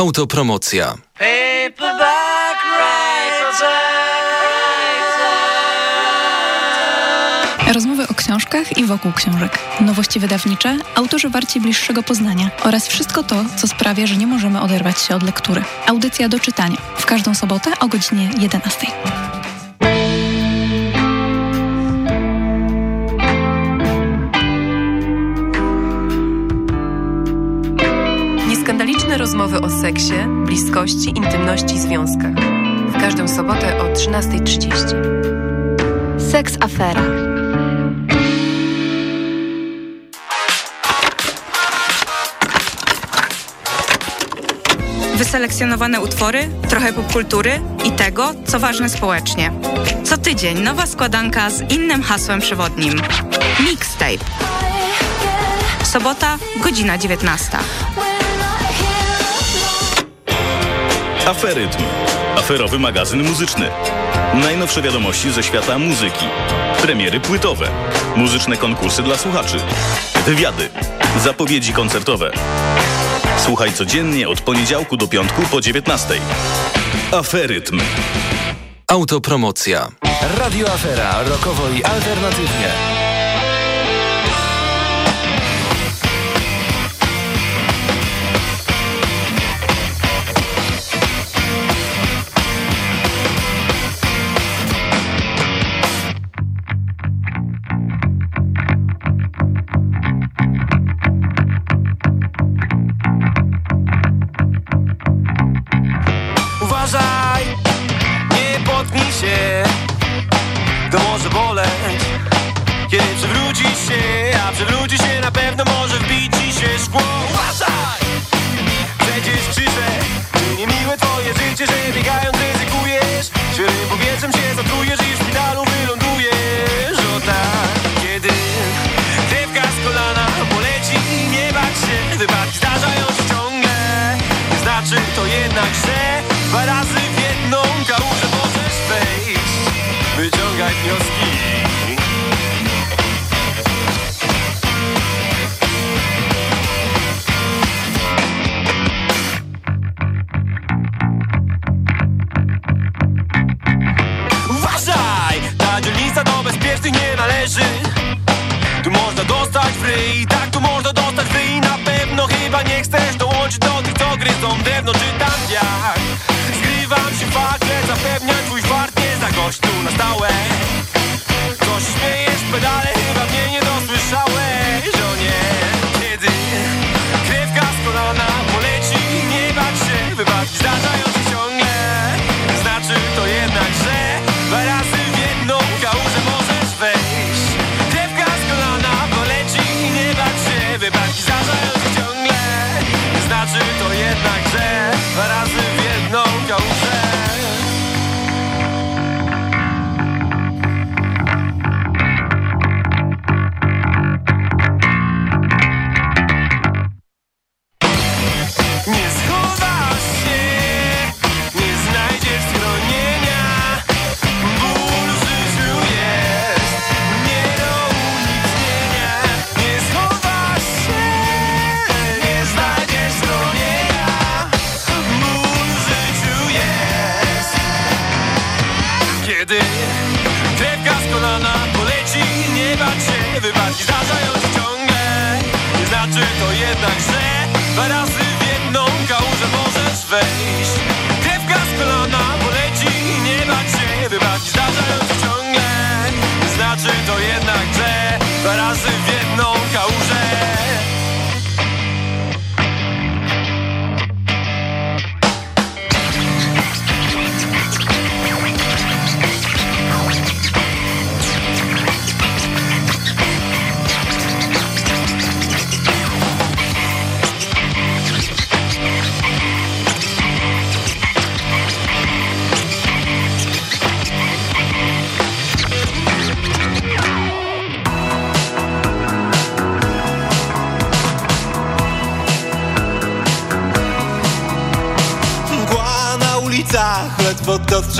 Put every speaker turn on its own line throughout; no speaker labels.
Autopromocja.
Rozmowy o książkach i wokół książek. Nowości wydawnicze, autorzy warci bliższego poznania oraz wszystko to, co sprawia, że nie możemy oderwać się od lektury. Audycja do czytania. W każdą sobotę o godzinie 11.
rozmowy o seksie, bliskości, intymności i związkach. W każdą sobotę o 13.30.
Seks Afera.
Wyselekcjonowane utwory, trochę popkultury i tego, co ważne społecznie. Co tydzień nowa składanka z innym hasłem przewodnim. Mixtape. Sobota, godzina 19.
Aferytm. Aferowy magazyn muzyczny. Najnowsze wiadomości ze świata muzyki. Premiery płytowe. Muzyczne konkursy dla słuchaczy. Wywiady. Zapowiedzi koncertowe. Słuchaj codziennie od poniedziałku do piątku po 19. Aferytm.
Autopromocja.
Radio Afera, rokowo i alternatywnie.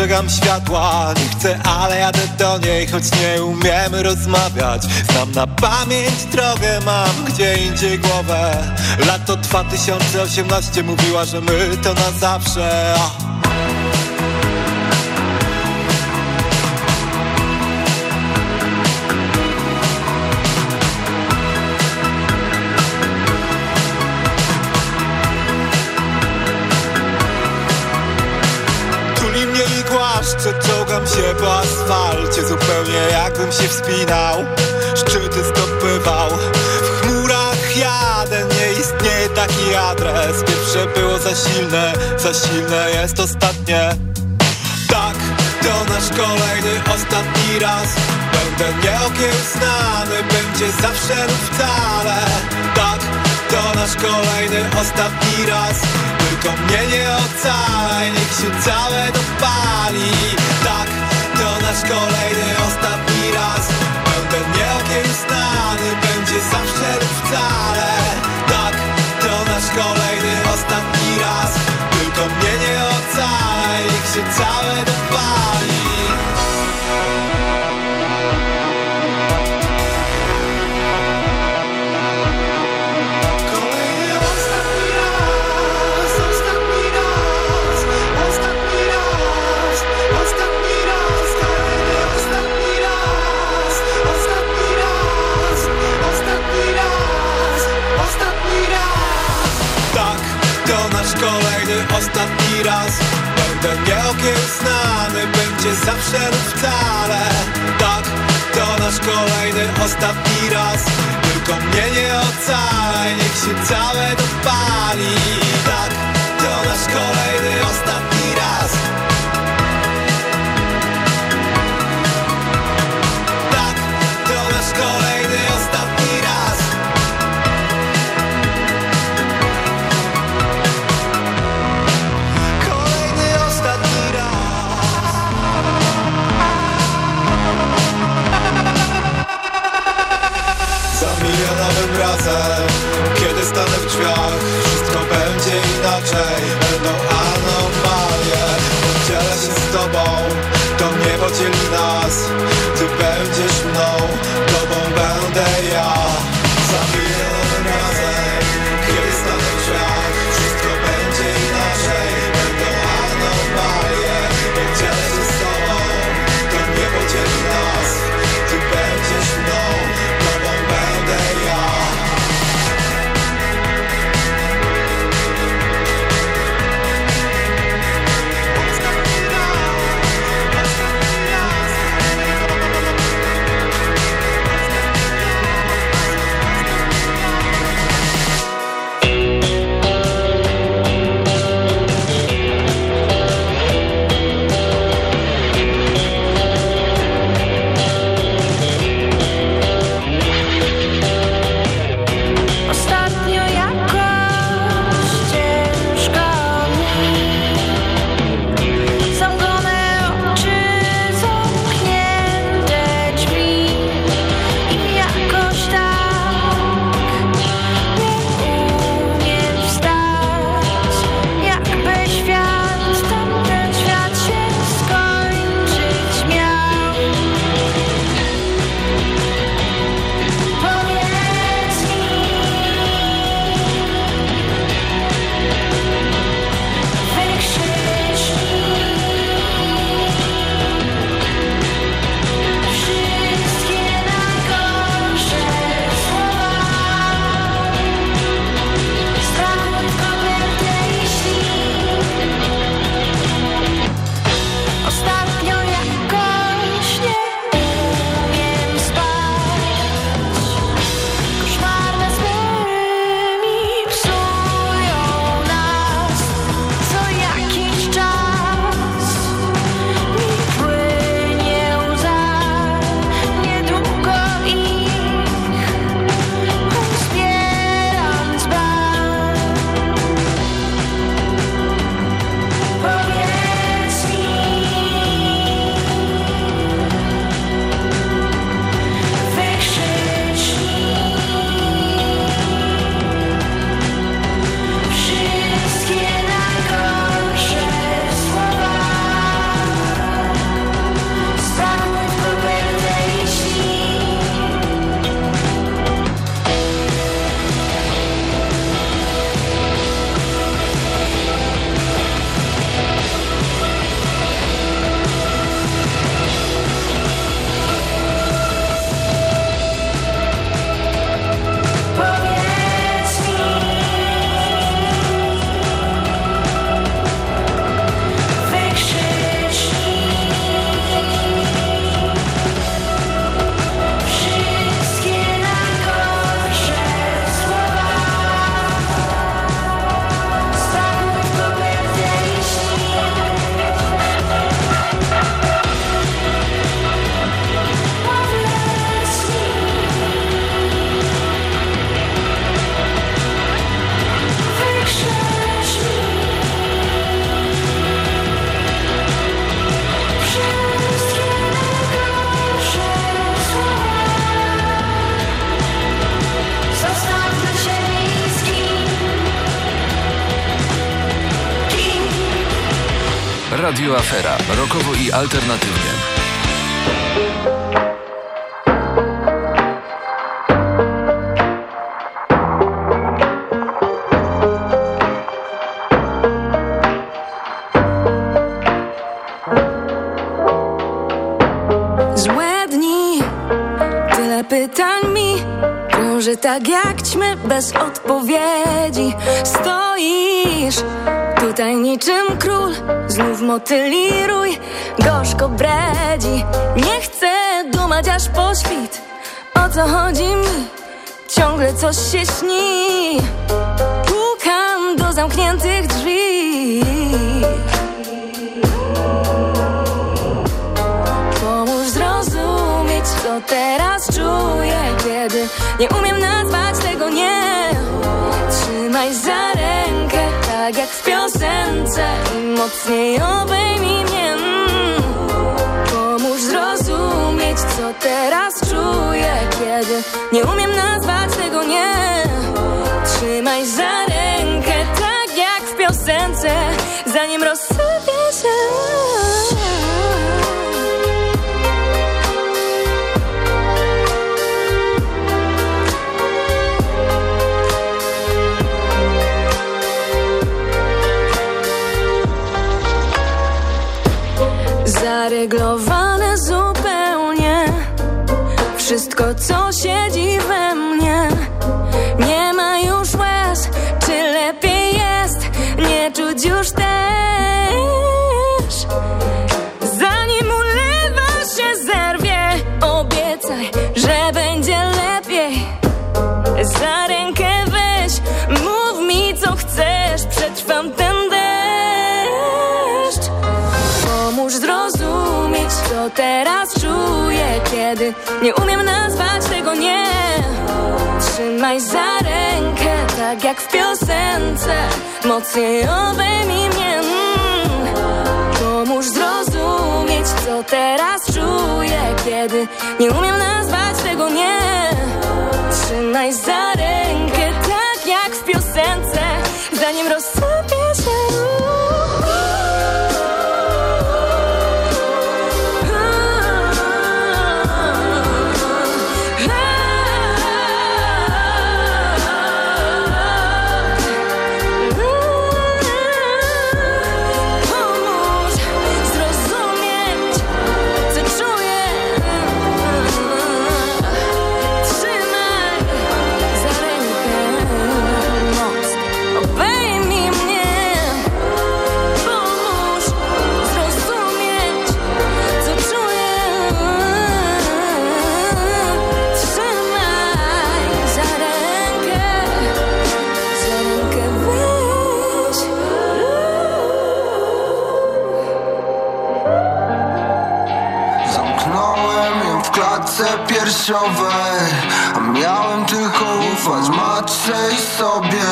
Dostrzegam światła Nie chcę, ale jadę do niej Choć nie umiemy rozmawiać. Znam na pamięć drogę Mam gdzie indziej głowę. Lato 2018 Mówiła, że my to na zawsze czołgam się po asfalcie Zupełnie jakbym się wspinał Szczyty zdobywał. W chmurach jadę, nie istnieje taki adres. Pierwsze było za silne, za silne jest ostatnie. Tak, to nasz kolejny, ostatni raz. Będę nieokiełznany, będzie zawsze lub wcale. Tak, to nasz kolejny, ostatni raz tylko mnie nie ocalaj, niech się całe dopali. Tak, to nasz kolejny, ostatni raz. Będę nieokiełznany, będzie zawsze lub wcale. Tak, to nasz kolejny, ostatni raz. Tylko mnie nie ocalaj, niech się całe dopali Będę nieokiełznany, będzie zawsze lub wcale. Tak, to nasz kolejny, ostatni raz. Tylko mnie nie ocalaj, niech się całe dopali. Tak, to nasz kolejny, ostatni raz Kiedy stanę w drzwiach Wszystko będzie inaczej. Będą anomalie Podzielę się z tobą
Radio Afera. Rokowo i alternatywnie.
Złe dni, tyle pytań mi Krąży tak jak ćmy bez odpowiedzi Stoisz tutaj niczym król Znów motyli rój, gorzko bredzi Nie chcę dumać aż po świt. O co chodzi mi? Ciągle coś się śni. Pukam do zamkniętych drzwi. Pomóż zrozumieć, co teraz czuję Kiedy nie umiem nazwać tego nie. Trzymaj za tak jak w piosence I mocniej obejmij mnie. Pomóż zrozumieć, co teraz czuję Kiedy nie umiem nazwać tego nie Trzymaj za rękę, tak jak w piosence Zanim rozsypie się Zareglowane zupełnie. Wszystko co siedzi Kiedy nie umiem nazwać tego nie. Trzymaj za rękę, tak jak w piosence. Mocniej obejmij mnie. Pomóż zrozumieć, co teraz czuję Kiedy nie umiem nazwać tego nie. Trzymaj za rękę, tak jak w piosence. Zanim rozsypie
A miałem tylko ufać matce i sobie.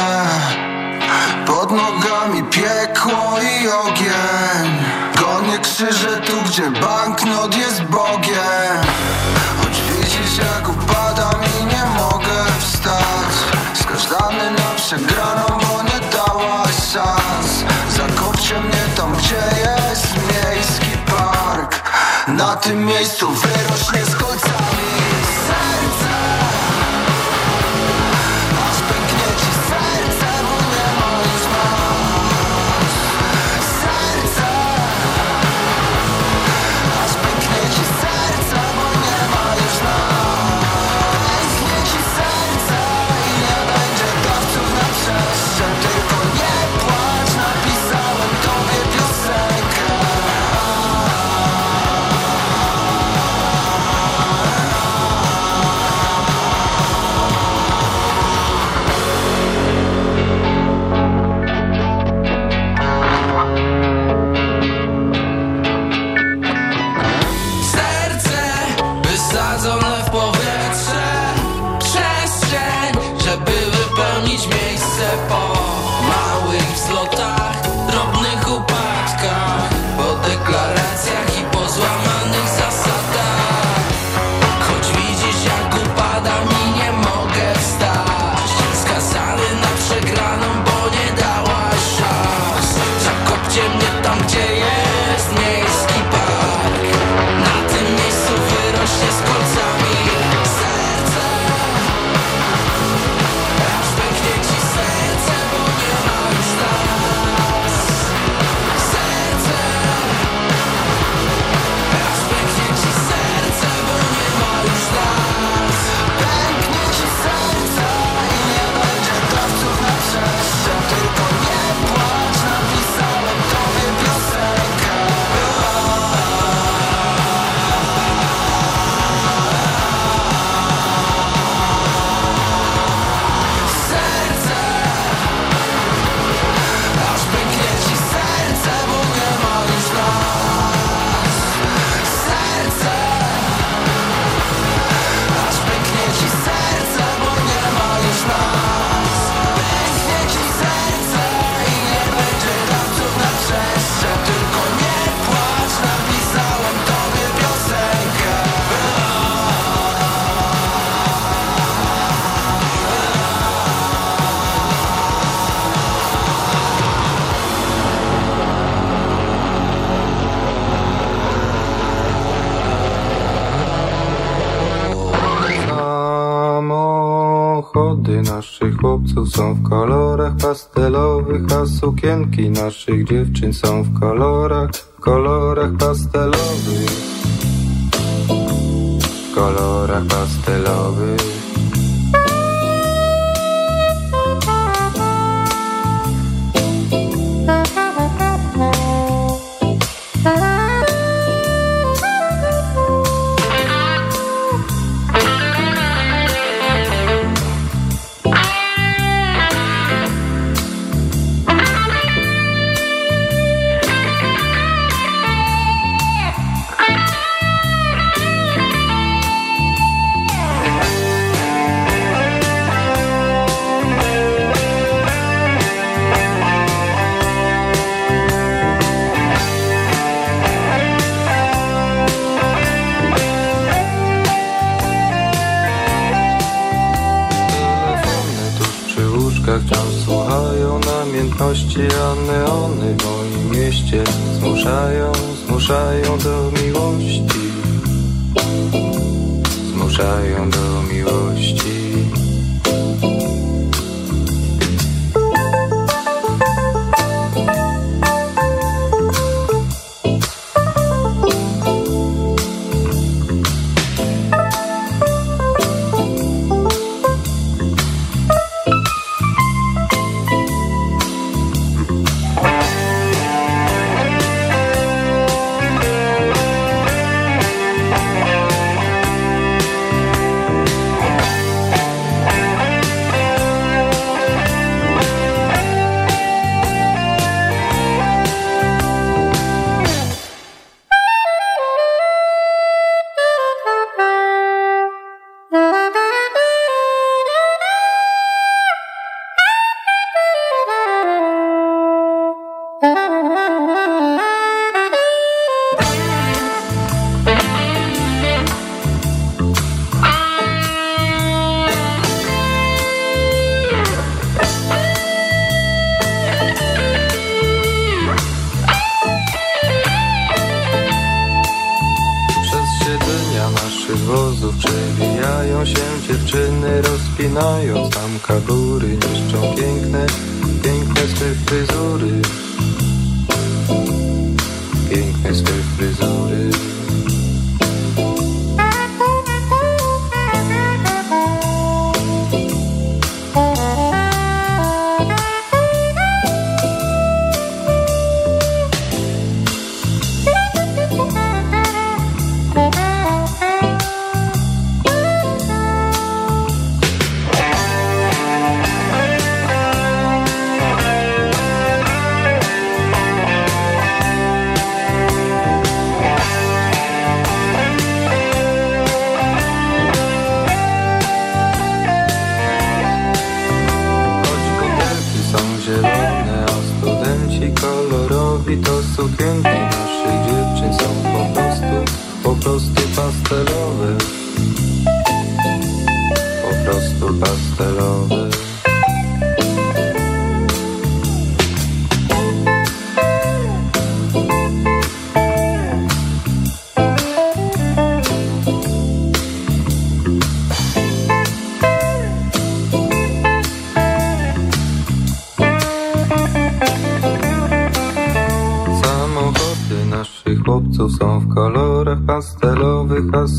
Pod nogami piekło i ogień. Gonię krzyże tu, gdzie banknot jest Bogiem. Choć widzisz jak upadam i nie mogę wstać. Skazany na przegraną, bo nie dałaś szans. Zakopcie mnie tam, gdzie jest miejski park. Na tym miejscu wyrośnie z
są w kolorach pastelowych, a sukienki naszych dziewczyn są w kolorach, w kolorach pastelowych. W kolorach pastelowych. Zmuszają, zmuszają do miłości. Zmuszają do miłości.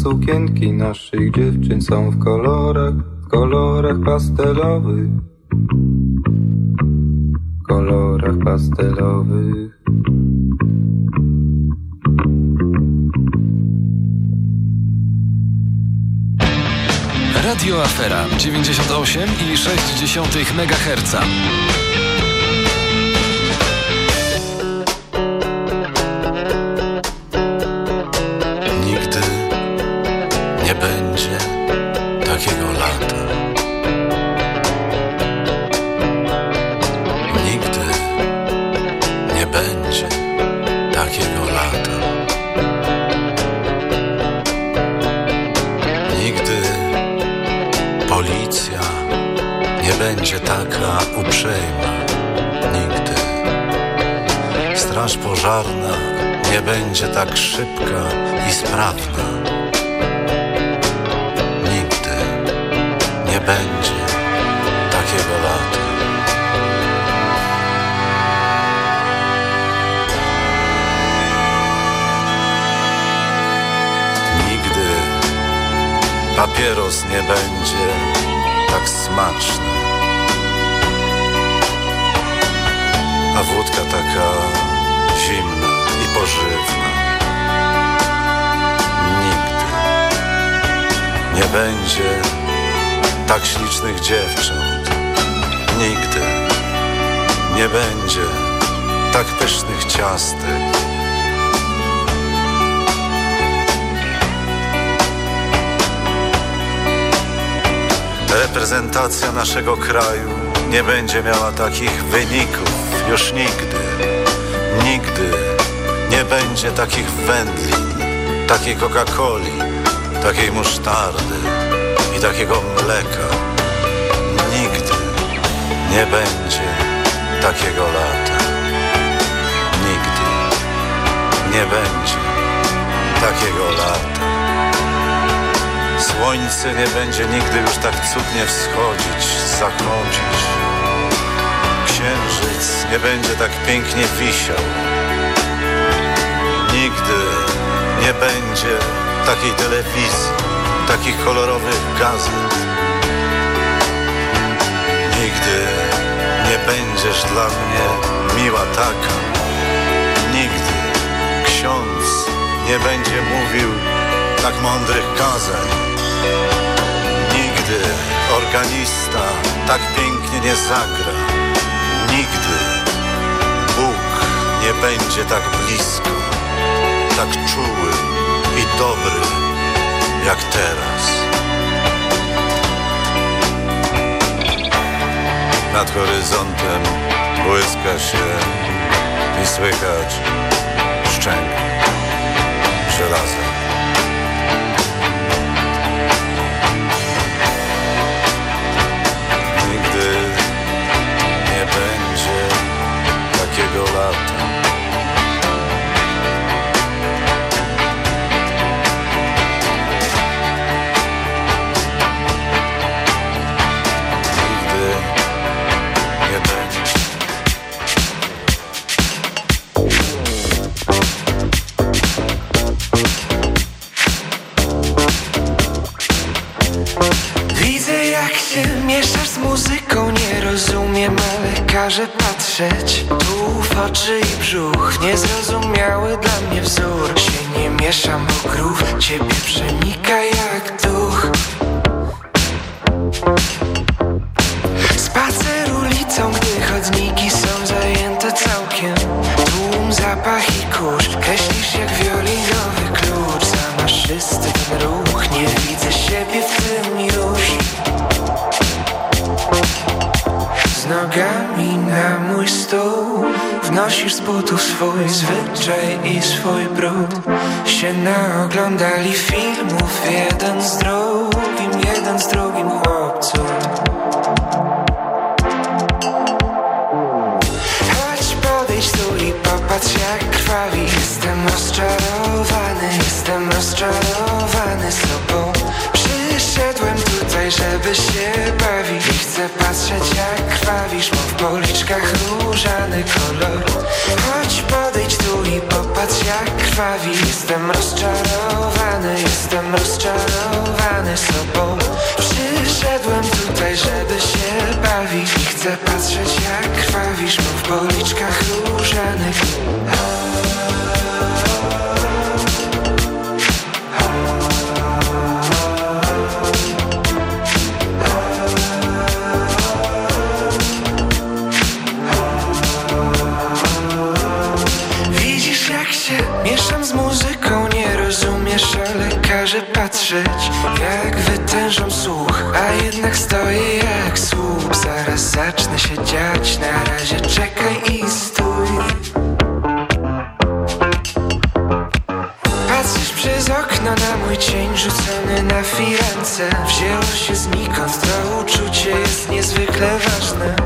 Sukienki naszych dziewczyn są w kolorach, w kolorach pastelowych. W kolorach pastelowych.
Radio Afera 98,6 MHz.
Nie będzie tak szybka i sprawna. Nigdy nie będzie
takiego lata. Nigdy papieros nie będzie tak smaczny, a wódka taka pożywna. Nigdy nie będzie tak ślicznych dziewcząt nigdy nie będzie tak pysznych ciastek. Reprezentacja naszego kraju nie będzie miała takich wyników już nigdy. Nigdy nie będzie takich wędlin, takiej Coca-Coli, takiej musztardy i takiego mleka nigdy nie będzie takiego lata. Nigdy nie będzie takiego lata. Słońce nie będzie nigdy już tak cudnie wschodzić, zachodzić. Księżyc nie będzie tak pięknie wisiał. Nigdy nie będzie takiej telewizji takich kolorowych gazet. Nigdy nie będziesz dla mnie miła taka. Nigdy ksiądz nie będzie mówił tak mądrych kazań. Nigdy organista tak pięknie nie zagra. Nigdy Bóg nie będzie tak blisko, tak czuły i dobry jak teraz. Nad horyzontem błyska się i słychać szczęk żelaza.
Patrzeć. Tu oczy i brzuch Niezrozumiały dla mnie wzór. Się nie mieszam, grów Ciebie przenika swój zwyczaj i swój brud. Się naoglądali filmów jeden z drugim Jeden z drugim chłopców Chodź podejdź tu i popatrz jak krwawi. Jestem rozczarowany, jestem rozczarowany Przyszedłem żeby się bawić. Chcę patrzeć jak krwawisz, bo w policzkach różany kolor. Chodź podejdź tu i popatrz jak krwawi. Jestem rozczarowany, jestem rozczarowany sobą. Przyszedłem tutaj, żeby się bawić. Chcę patrzeć jak krwawisz, bo w policzkach różanych patrzeć Jak wytężam słuch A jednak stoję jak słup. Zaraz zacznę się dziać Na razie czekaj i stój. Patrzysz przez okno na mój cień Rzucony na firance. Wzięło się znikąd To uczucie jest niezwykle ważne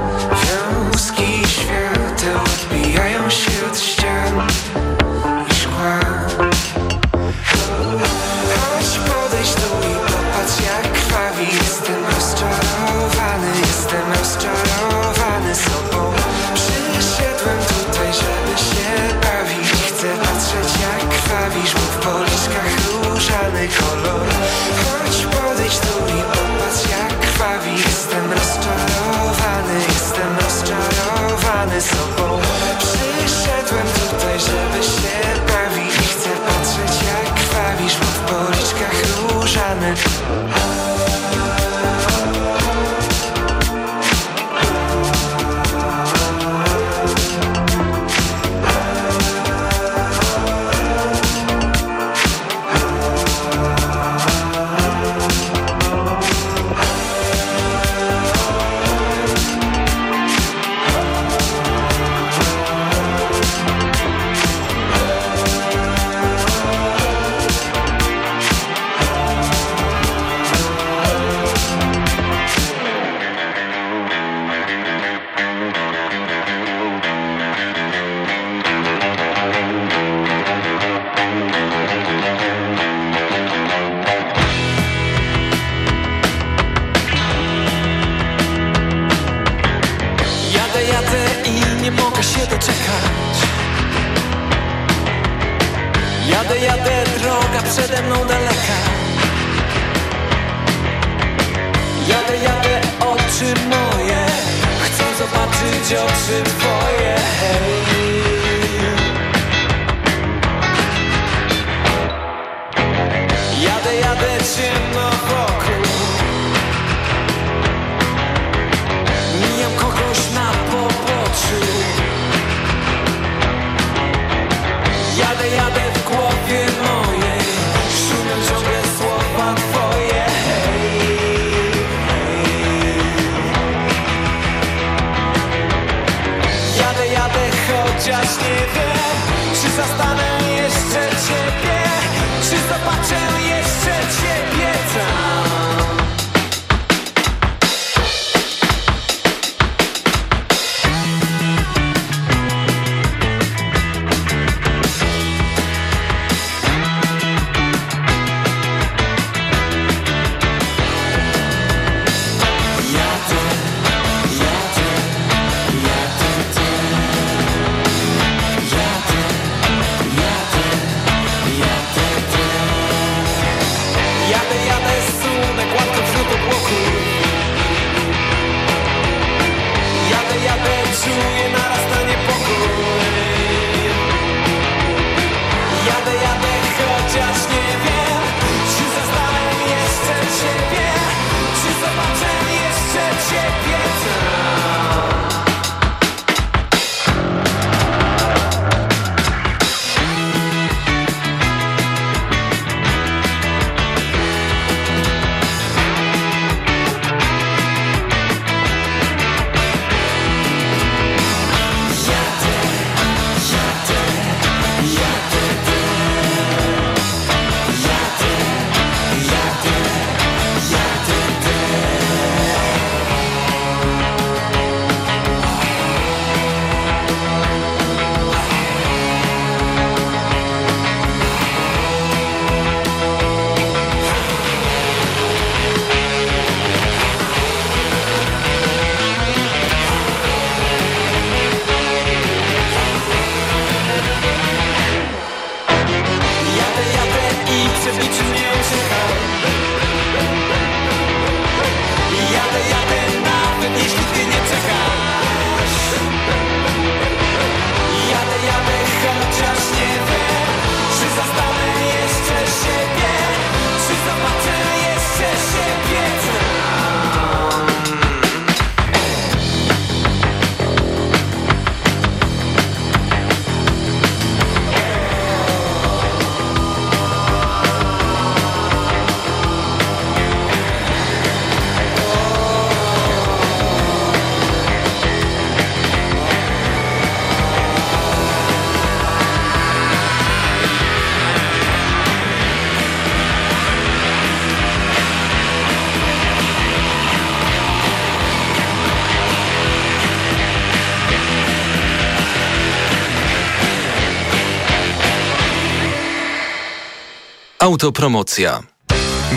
Autopromocja.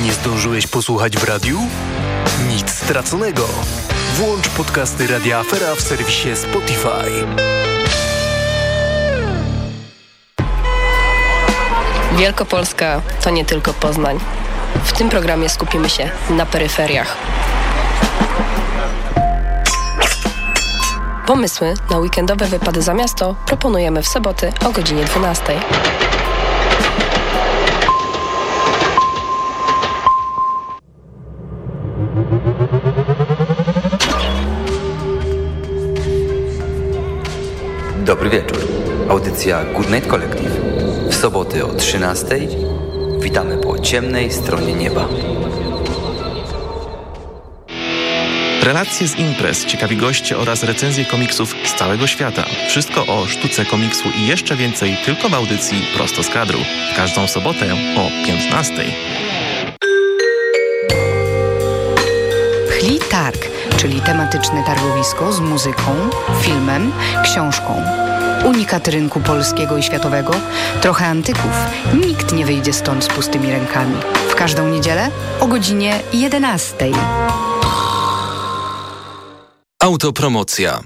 Nie zdążyłeś posłuchać w radiu? Nic straconego. Włącz podcasty Radia Afera w serwisie Spotify.
Wielkopolska to nie tylko Poznań. W tym programie skupimy się na peryferiach. Pomysły na weekendowe wypady za miasto proponujemy w soboty o godzinie 12.
Audycja Good Night Collective. W soboty o 13. Witamy po ciemnej stronie nieba.
Relacje z imprez, ciekawi goście oraz recenzje komiksów z całego świata. Wszystko o sztuce komiksu i jeszcze więcej tylko w audycji Prosto z kadru. W każdą sobotę o 15.
Chli Targ, czyli tematyczne targowisko z muzyką, filmem, książką. Unikat rynku polskiego i światowego, trochę antyków. Nikt nie wyjdzie stąd z pustymi rękami. W każdą niedzielę o godzinie 11.
Autopromocja.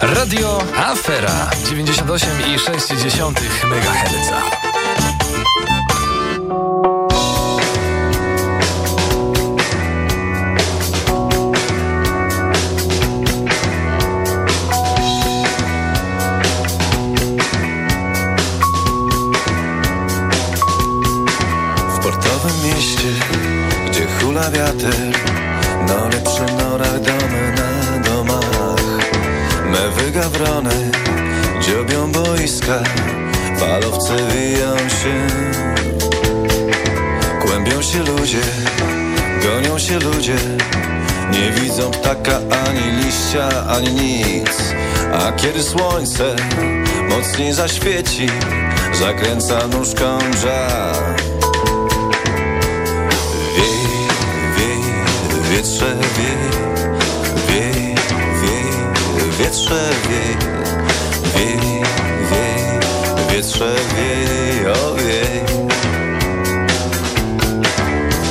Radio Afera 98,6 MHz.
Wygawrony dziobią boiska Falowce wiją się. Kłębią się ludzie, gonią się ludzie. Nie widzą ptaka ani liścia, ani nic. A kiedy słońce mocniej zaświeci Zakręca nóżką żar Wiej, wiej, wietrze wiej, wietrze wiej Wiej, wiej, wietrze wiej, o wiej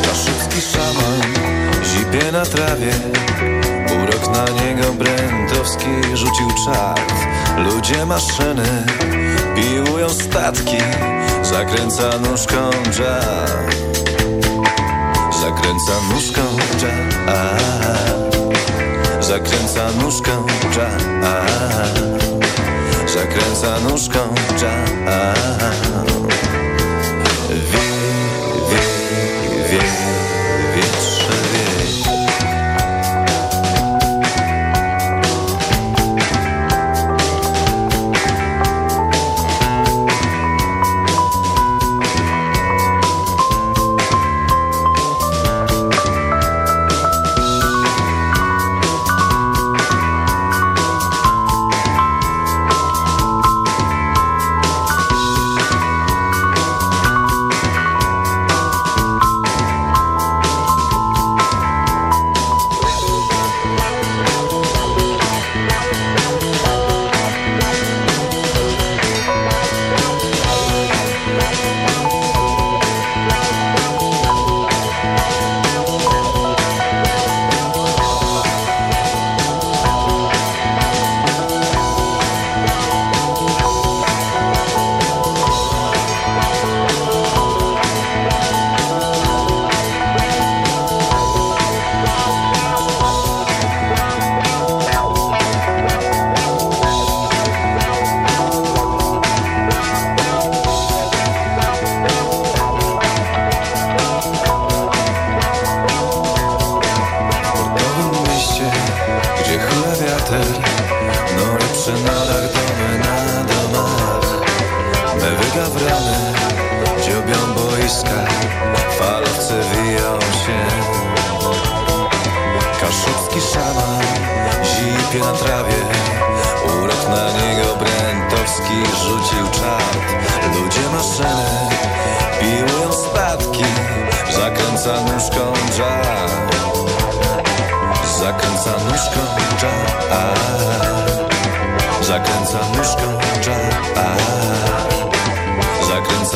Kaszycki szaman zipie na trawie Urok na niego Brętowski rzucił czart Ludzie maszyny piłują statki Zakręca nóżką jazz Zakręca nóżką jazz Zakręca nóżką jazz Zakręca nóżką jazz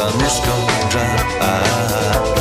Nóżką jazz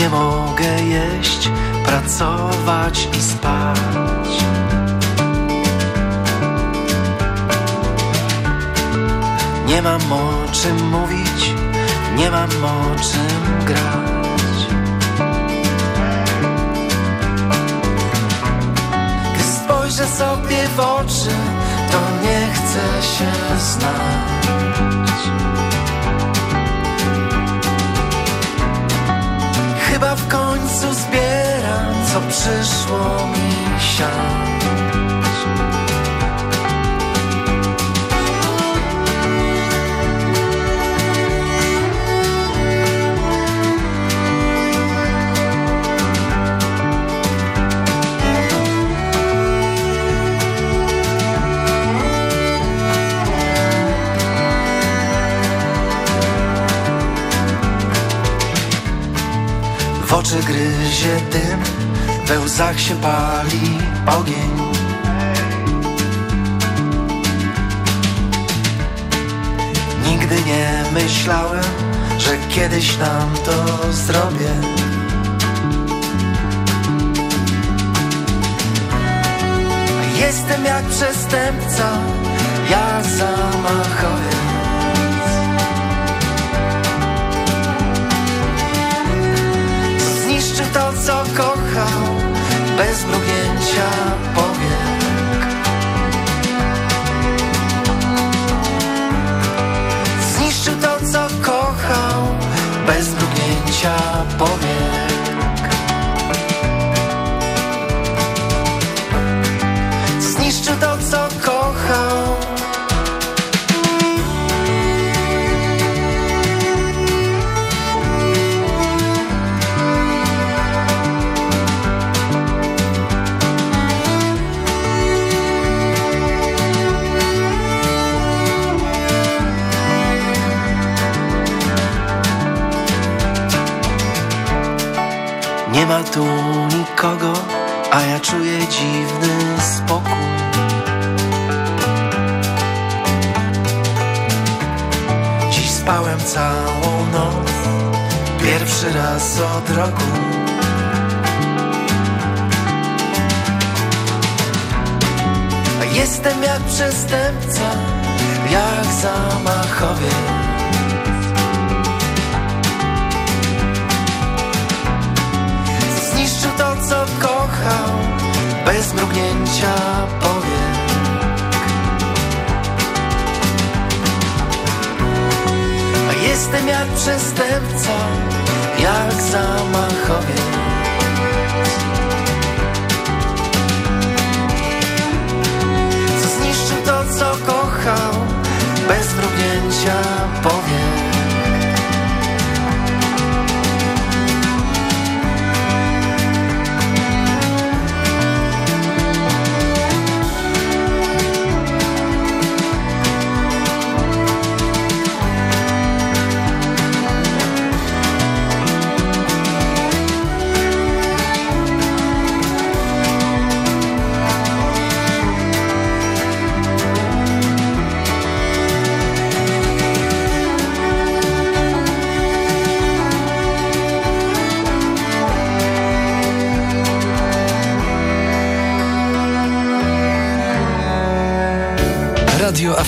nie
mogę jeść, pracować i spać. Nie mam o czym mówić, nie mam o czym grać. Gdy spojrzę sobie w oczy, to nie chcę się znać. Chyba w końcu zbieram, co przyszło mi siać. W oczy gryzie dym, we łzach się pali ogień. Nigdy nie myślałem, że kiedyś nam to zrobię. Jestem jak przestępca, jak zamachowiec. To, co kochał, bez mrugnięcia powiek. Zniszczył to, co kochał, bez mrugnięcia powiek. Przestępca, jak zamachowiec. Zniszczył to, co kochał, bez mrugnięcia powiek. A jestem jak przestępca, jak zamachowiec. Co kochał, bez mrugnięcia powiek.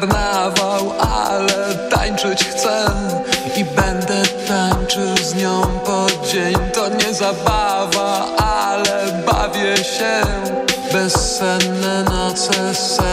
karnawał, ale tańczyć chcę I będę tańczył z nią po dzień. To nie zabawa, ale bawię się. Bezsenne noce, sen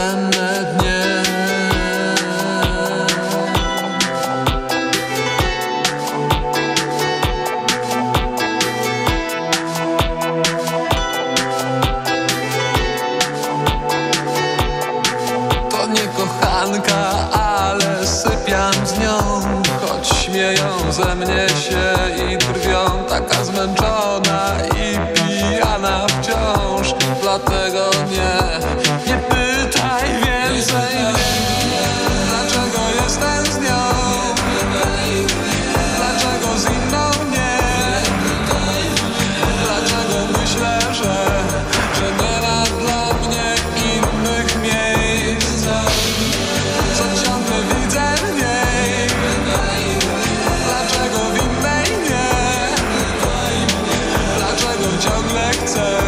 chcę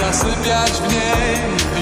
zasypiać w niej.